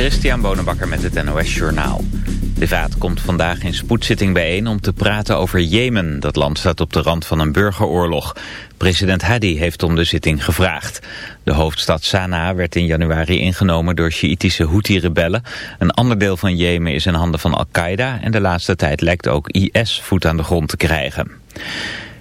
Christian Bonenbakker met het NOS Journaal. De Vaat komt vandaag in spoedzitting bijeen om te praten over Jemen. Dat land staat op de rand van een burgeroorlog. President Hadi heeft om de zitting gevraagd. De hoofdstad Sanaa werd in januari ingenomen door Sjiitische Houthi-rebellen. Een ander deel van Jemen is in handen van Al-Qaeda... en de laatste tijd lijkt ook IS voet aan de grond te krijgen.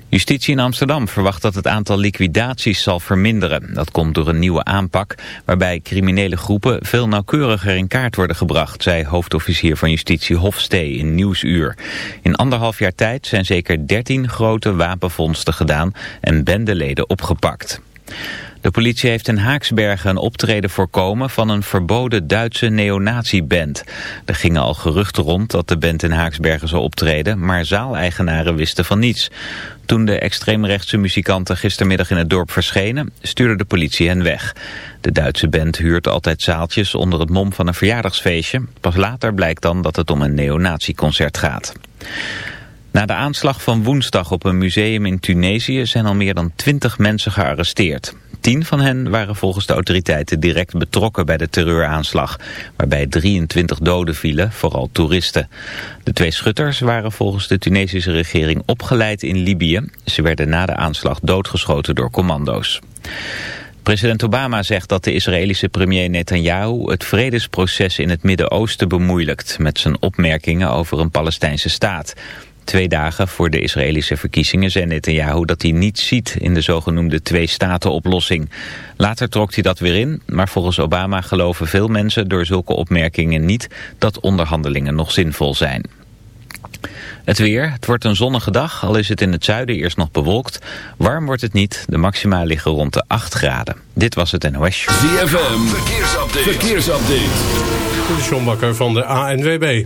Justitie in Amsterdam verwacht dat het aantal liquidaties zal verminderen. Dat komt door een nieuwe aanpak waarbij criminele groepen veel nauwkeuriger in kaart worden gebracht, zei hoofdofficier van Justitie Hofstee in Nieuwsuur. In anderhalf jaar tijd zijn zeker 13 grote wapenvondsten gedaan en bendeleden opgepakt. De politie heeft in Haaksbergen een optreden voorkomen van een verboden Duitse neonazi-band. Er gingen al geruchten rond dat de band in Haaksbergen zou optreden, maar zaaleigenaren wisten van niets. Toen de extreemrechtse muzikanten gistermiddag in het dorp verschenen, stuurde de politie hen weg. De Duitse band huurt altijd zaaltjes onder het mom van een verjaardagsfeestje. Pas later blijkt dan dat het om een neonazi-concert gaat. Na de aanslag van woensdag op een museum in Tunesië zijn al meer dan twintig mensen gearresteerd. Tien van hen waren volgens de autoriteiten direct betrokken bij de terreuraanslag, waarbij 23 doden vielen, vooral toeristen. De twee schutters waren volgens de Tunesische regering opgeleid in Libië. Ze werden na de aanslag doodgeschoten door commando's. President Obama zegt dat de Israëlische premier Netanyahu het vredesproces in het Midden-Oosten bemoeilijkt met zijn opmerkingen over een Palestijnse staat. Twee dagen voor de Israëlische verkiezingen zei Netanyahu dat hij niets ziet in de zogenoemde twee-staten-oplossing. Later trok hij dat weer in, maar volgens Obama geloven veel mensen door zulke opmerkingen niet dat onderhandelingen nog zinvol zijn. Het weer, het wordt een zonnige dag, al is het in het zuiden eerst nog bewolkt. Warm wordt het niet, de maxima liggen rond de 8 graden. Dit was het NOS. ZFM, verkeersupdate. verkeersupdate. De John Bakker van de ANWB.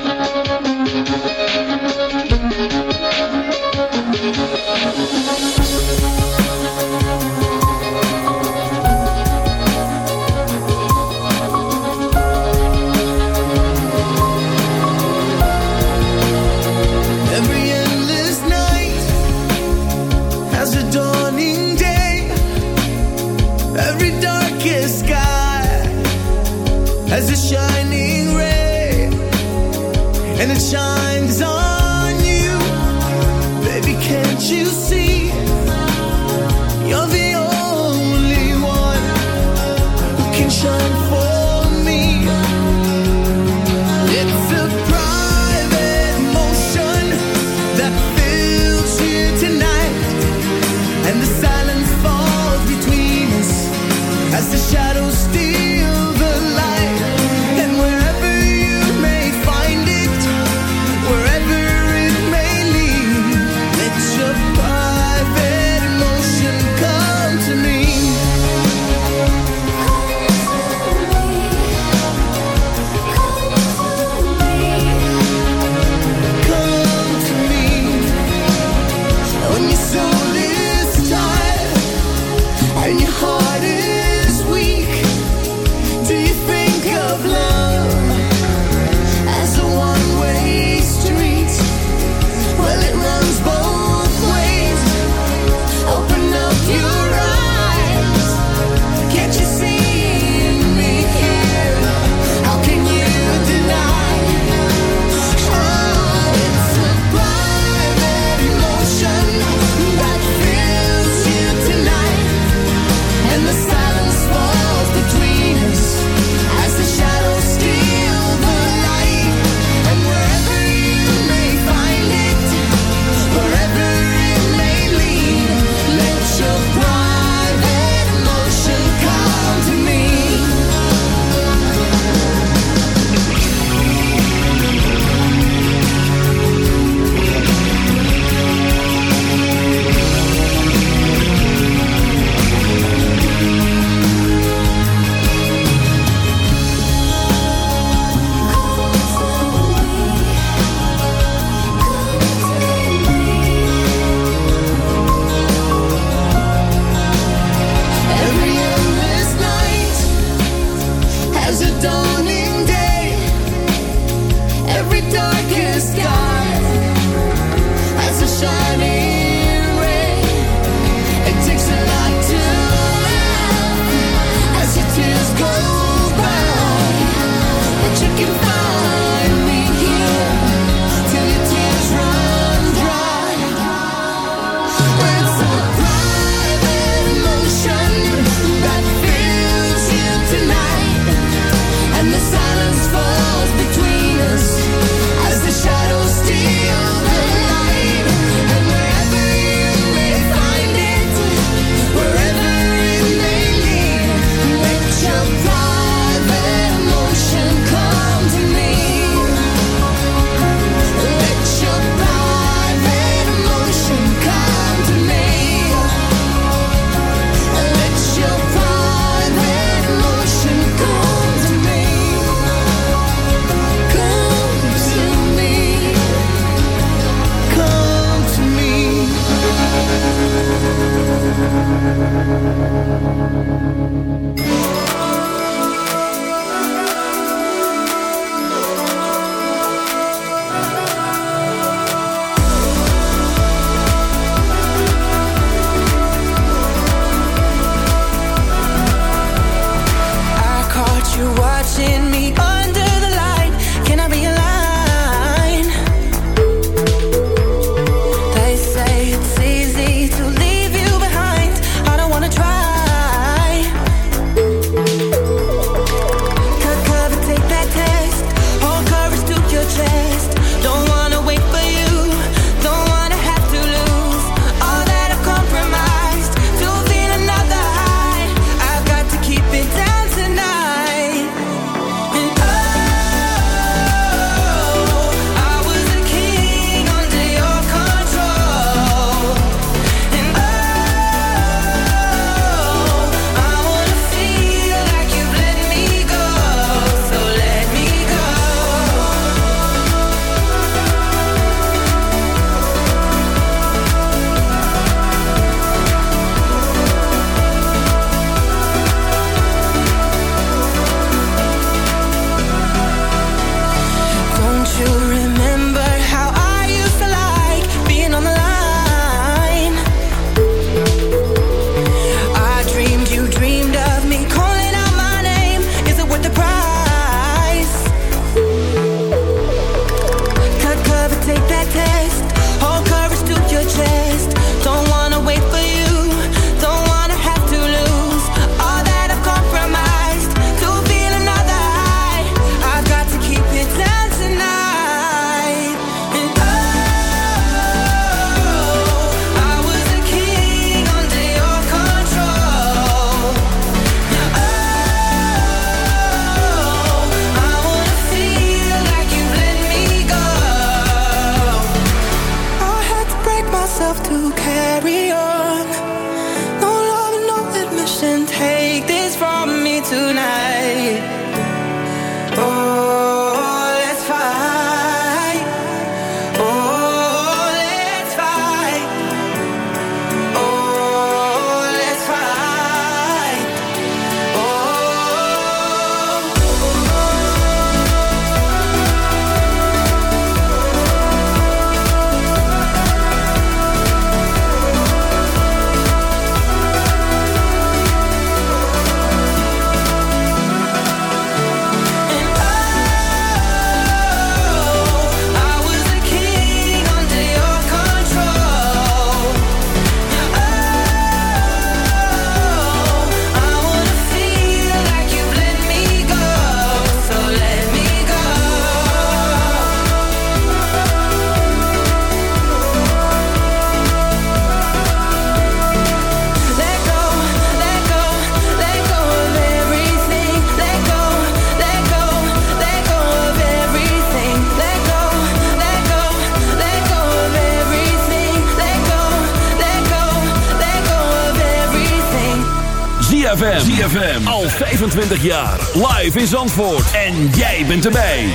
25 jaar. Live in Zandvoort. En jij bent erbij.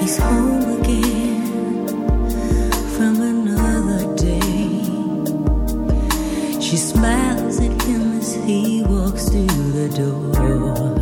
He's home again from another day. She smiles at him as he walks through the door.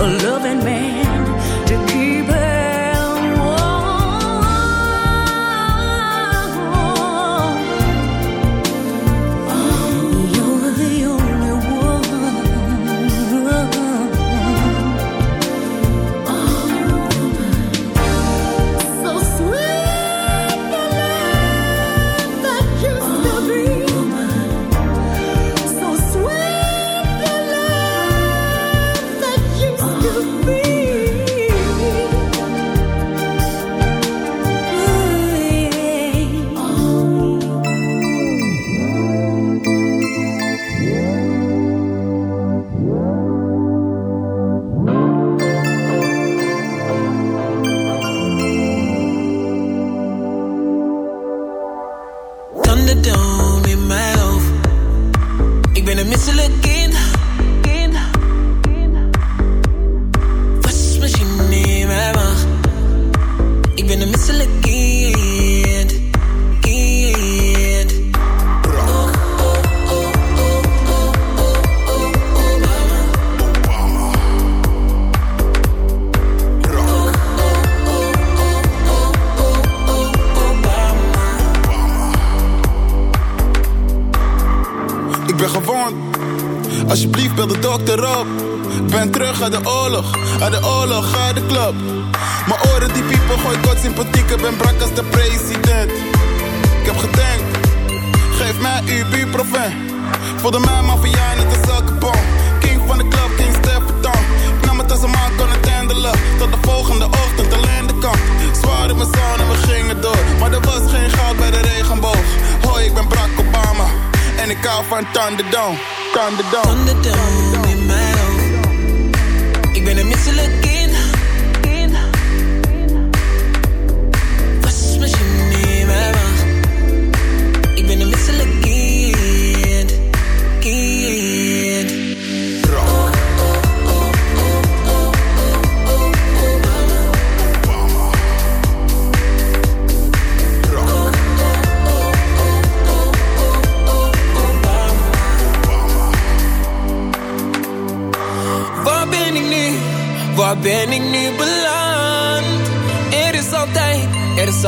a loving man. off aan Thunderdome. Thunderdome. Thunderdome in mijn hoofd. Ik ben een misselijke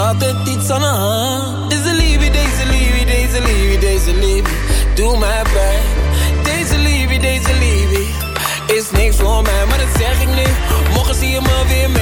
altijd iets aan de hand. Deze liefde, deze liefde, deze liefde, deze liefde, doe mij pijn. Deze liefde, deze liefde, is niks voor mij, maar dat zeg ik nu. Morgen zie je me weer mee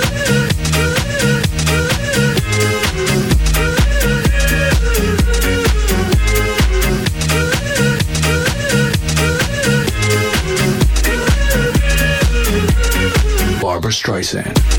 Streisand.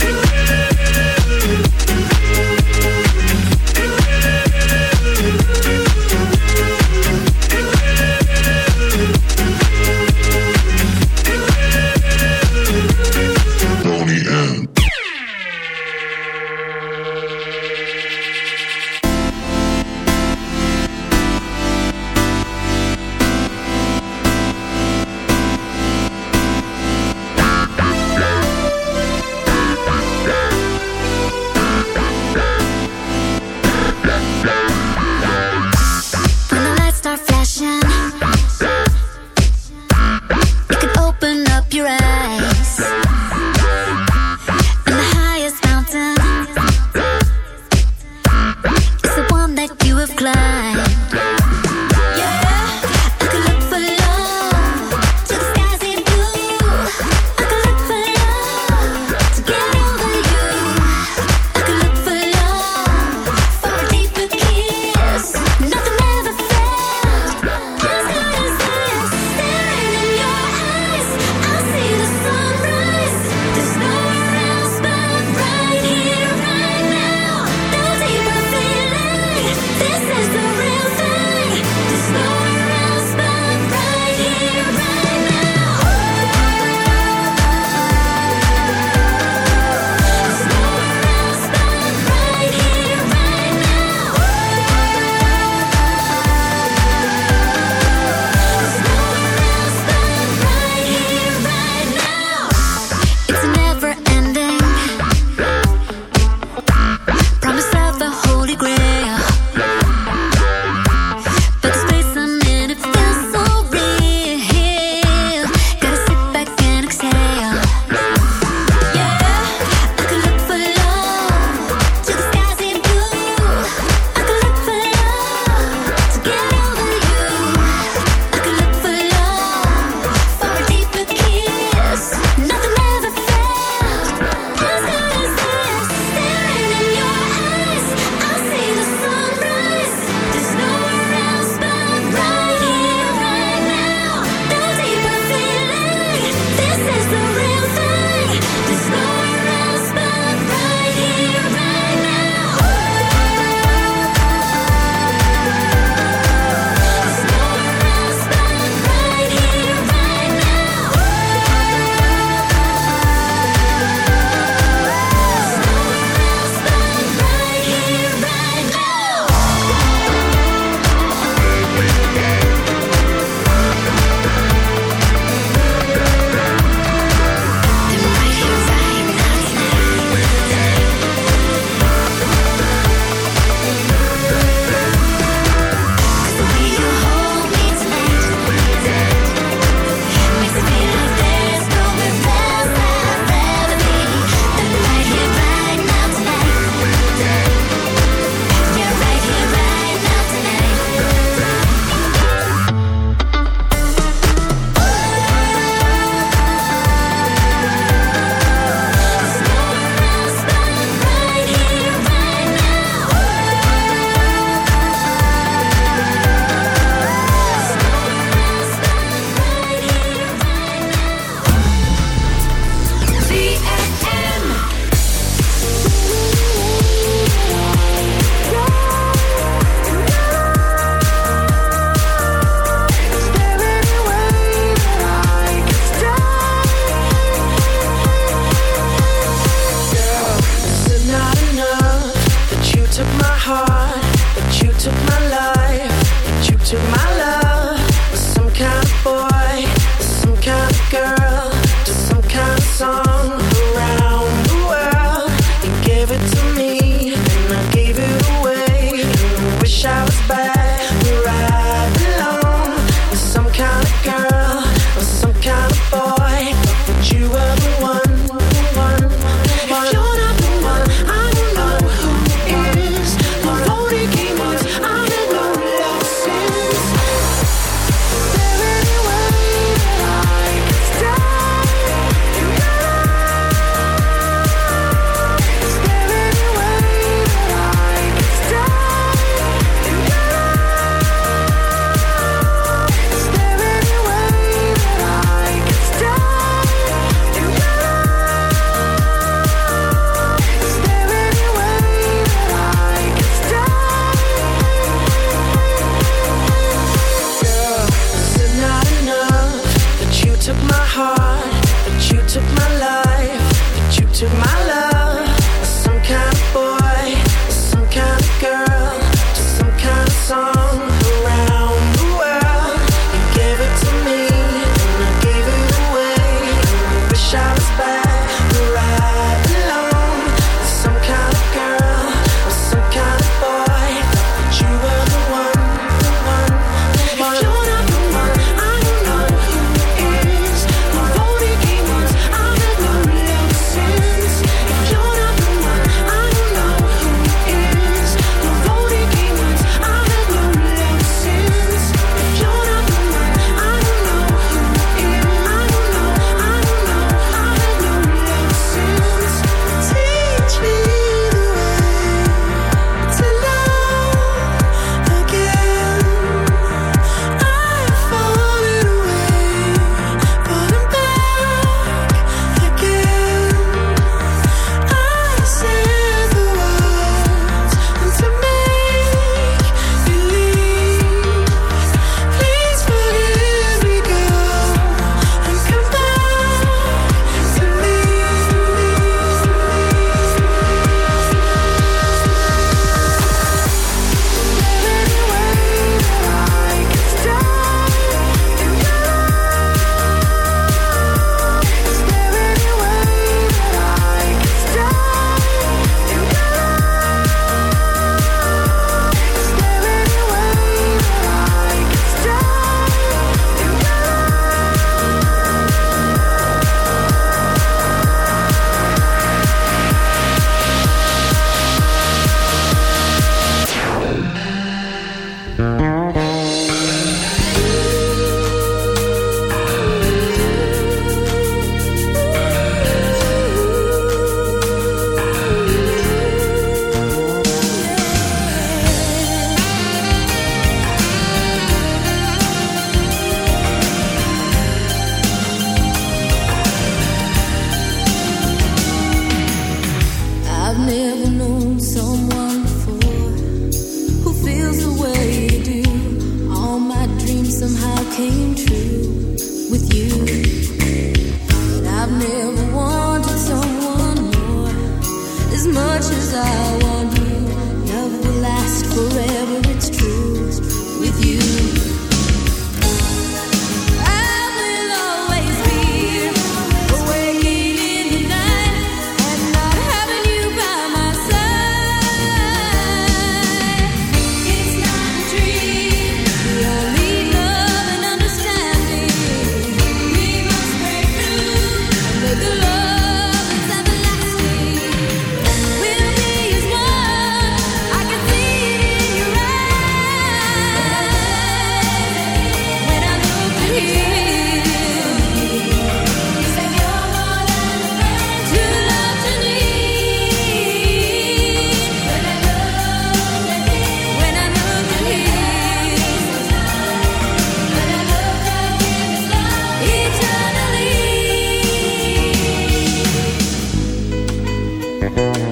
They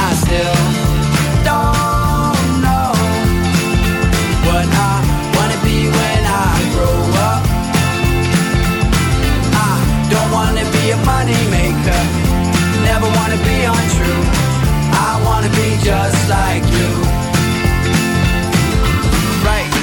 still don't know what I wanna be when